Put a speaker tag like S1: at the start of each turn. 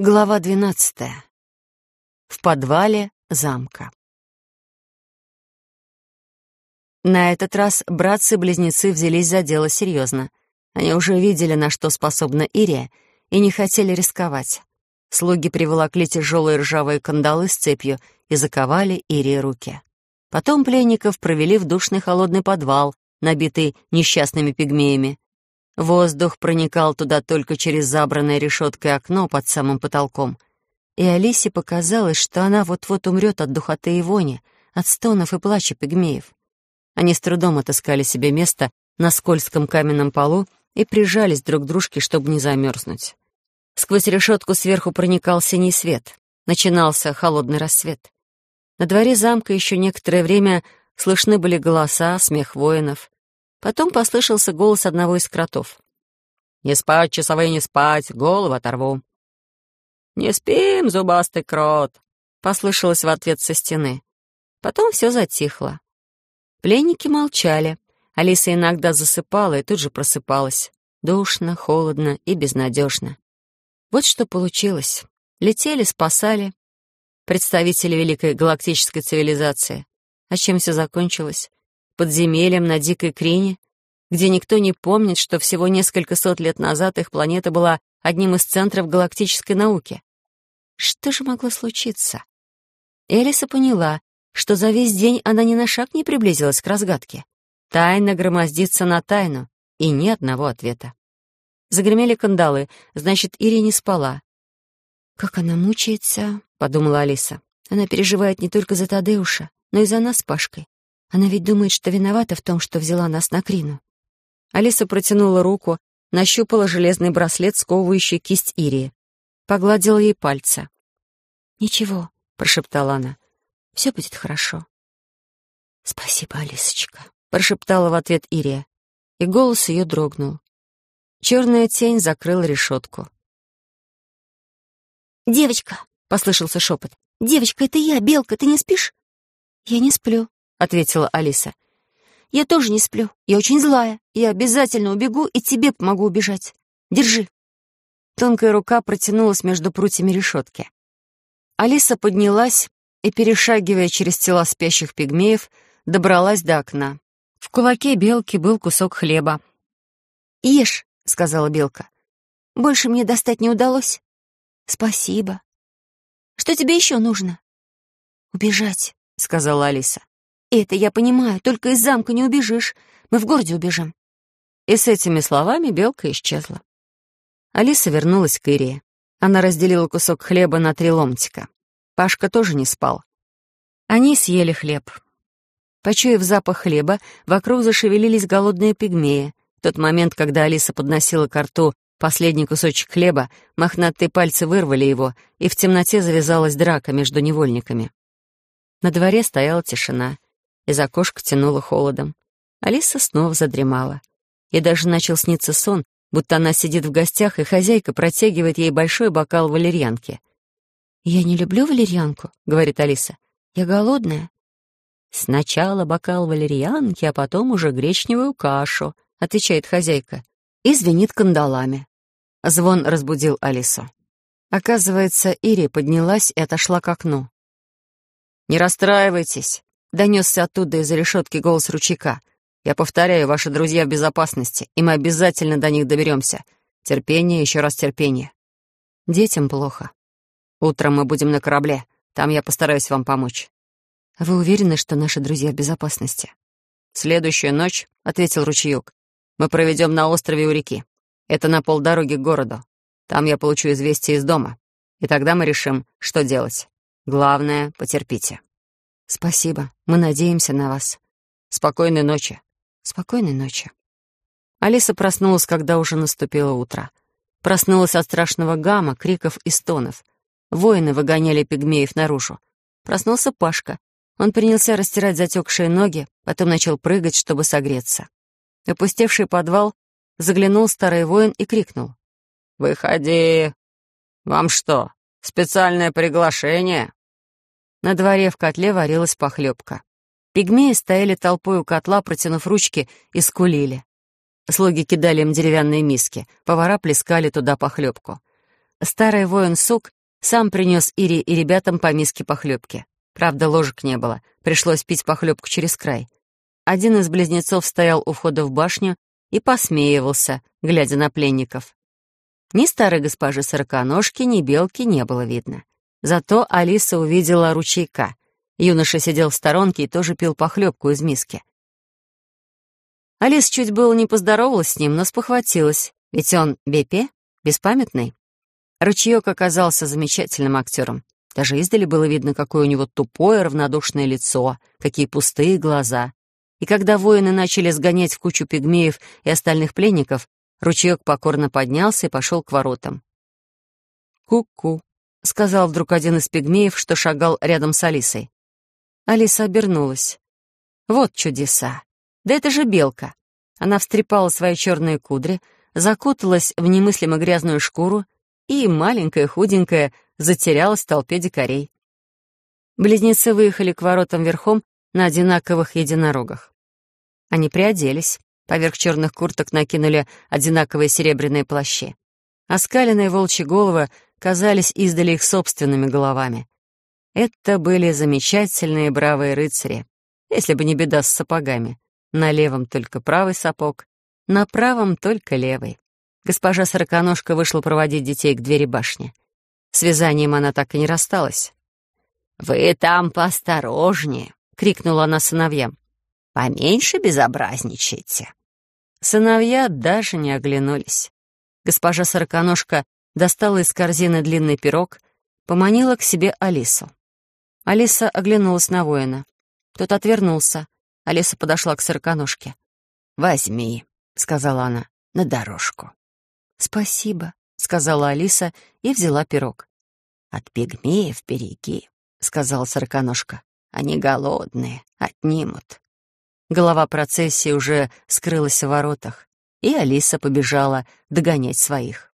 S1: Глава двенадцатая. В подвале замка. На этот раз братцы-близнецы взялись за дело серьезно. Они уже видели, на что способна Ирия, и не хотели рисковать. Слуги приволокли тяжелые ржавые кандалы с цепью и заковали Ирии руки. Потом пленников провели в душный холодный подвал, набитый несчастными пигмеями, Воздух проникал туда только через забранное решеткой окно под самым потолком. И Алисе показалось, что она вот-вот умрет от духоты и вони, от стонов и плача пигмеев. Они с трудом отыскали себе место на скользком каменном полу и прижались друг к дружке, чтобы не замерзнуть. Сквозь решетку сверху проникал синий свет. Начинался холодный рассвет. На дворе замка еще некоторое время слышны были голоса, смех воинов. Потом послышался голос одного из кротов. «Не спать, часовые, не спать, голову оторву». «Не спим, зубастый крот», — послышалось в ответ со стены. Потом все затихло. Пленники молчали. Алиса иногда засыпала и тут же просыпалась. Душно, холодно и безнадежно. Вот что получилось. Летели, спасали. Представители великой галактической цивилизации. А чем все закончилось? Подземельем на Дикой Крине, где никто не помнит, что всего несколько сот лет назад их планета была одним из центров галактической науки. Что же могло случиться? Элиса поняла, что за весь день она ни на шаг не приблизилась к разгадке. Тайна громоздится на тайну, и ни одного ответа. Загремели кандалы, значит, Ири не спала. «Как она мучается», — подумала Алиса. «Она переживает не только за Тадеуша, но и за нас с Пашкой. Она ведь думает, что виновата в том, что взяла нас на Крину. Алиса протянула руку, нащупала железный браслет, сковывающий кисть Ирии. Погладила ей пальцы. «Ничего», — прошептала она, — «все будет хорошо». «Спасибо, Алисочка», — прошептала в ответ Ирия, и голос ее дрогнул. Черная тень закрыла решетку.
S2: «Девочка!» — послышался шепот. «Девочка, это я, Белка, ты не спишь?»
S1: «Я не сплю», — ответила Алиса.
S2: «Я тоже не сплю. Я очень злая. Я обязательно убегу и тебе помогу убежать. Держи».
S1: Тонкая рука протянулась между прутьями решетки. Алиса поднялась и, перешагивая через тела спящих пигмеев, добралась до окна. В кулаке белки был кусок хлеба.
S2: «Ешь», — сказала белка. «Больше мне достать не удалось».
S1: «Спасибо».
S2: «Что тебе еще нужно?»
S1: «Убежать», — сказала Алиса.
S2: «Это я понимаю, только из замка не убежишь. Мы в городе убежим».
S1: И с этими словами белка исчезла. Алиса вернулась к Ирии. Она разделила кусок хлеба на три ломтика. Пашка тоже не спал. Они съели хлеб. Почуяв запах хлеба, вокруг зашевелились голодные пигмеи. В тот момент, когда Алиса подносила к рту последний кусочек хлеба, мохнатые пальцы вырвали его, и в темноте завязалась драка между невольниками. На дворе стояла тишина. Из окошка тянуло холодом. Алиса снова задремала. Ей даже начал сниться сон, будто она сидит в гостях, и хозяйка протягивает ей большой бокал валерьянки.
S2: «Я не люблю валерьянку», — говорит Алиса. «Я голодная».
S1: «Сначала бокал валерьянки, а потом уже гречневую кашу», — отвечает хозяйка. И звенит кандалами. Звон разбудил Алису. Оказывается, Ири поднялась и отошла к окну. «Не расстраивайтесь», Донесся оттуда из-за решетки голос ручейка. «Я повторяю, ваши друзья в безопасности, и мы обязательно до них доберемся. Терпение, еще раз терпение. Детям плохо. Утром мы будем на корабле. Там я постараюсь вам помочь».
S2: «Вы уверены, что наши друзья в безопасности?»
S1: «Следующую ночь», — ответил ручеек, — «мы проведем на острове у реки. Это на полдороги к городу. Там я получу известие из дома. И тогда мы решим, что делать. Главное, потерпите».
S2: «Спасибо. Мы надеемся на вас.
S1: Спокойной ночи».
S2: «Спокойной ночи».
S1: Алиса проснулась, когда уже наступило утро. Проснулась от страшного гамма, криков и стонов. Воины выгоняли пигмеев наружу. Проснулся Пашка. Он принялся растирать затекшие ноги, потом начал прыгать, чтобы согреться. Опустевший подвал заглянул старый воин и крикнул. «Выходи! Вам что, специальное приглашение?» На дворе в котле варилась похлебка. Пигмеи стояли толпой у котла, протянув ручки, и скулили. Слуги кидали им деревянные миски, повара плескали туда похлебку. старый воин Сук сам принес Ире и ребятам по миске похлебки. Правда, ложек не было, пришлось пить похлебку через край. Один из близнецов стоял у входа в башню и посмеивался, глядя на пленников. Ни старой госпожи сороконожки, ни белки не было видно. Зато Алиса увидела ручейка. Юноша сидел в сторонке и тоже пил похлебку из миски. Алиса чуть было не поздоровалась с ним, но спохватилась, ведь он Бепе, беспамятный. Ручеек оказался замечательным актером. Даже издали было видно, какое у него тупое, равнодушное лицо, какие пустые глаза. И когда воины начали сгонять в кучу пигмеев и остальных пленников, ручеек покорно поднялся и пошел к воротам. «Ку-ку», — сказал вдруг один из пигмеев, что шагал рядом с Алисой. Алиса обернулась. «Вот чудеса! Да это же белка!» Она встрепала свои черные кудри, закуталась в немыслимо грязную шкуру и, маленькая, худенькая, затерялась в толпе дикарей. Близнецы выехали к воротам верхом на одинаковых единорогах. Они приоделись. Поверх черных курток накинули одинаковые серебряные плащи. Оскаленные волчьи головы казались издали их собственными головами. Это были замечательные бравые рыцари, если бы не беда с сапогами. На левом только правый сапог, на правом только левый. Госпожа Сороконожка вышла проводить детей к двери башни. С вязанием она так и не рассталась. «Вы там поосторожнее», — крикнула она сыновьям. Поменьше безобразничайте». Сыновья даже не оглянулись. Госпожа Сороконожка достала из корзины длинный пирог, поманила к себе Алису. Алиса оглянулась на воина. Тот отвернулся. Алиса подошла к Сороконожке. «Возьми», — сказала она, — «на дорожку». «Спасибо», — сказала Алиса и взяла пирог. «От пигмеев береги», — сказала Сороконожка. «Они голодные, отнимут». Голова процессии уже скрылась в воротах, и Алиса побежала догонять своих.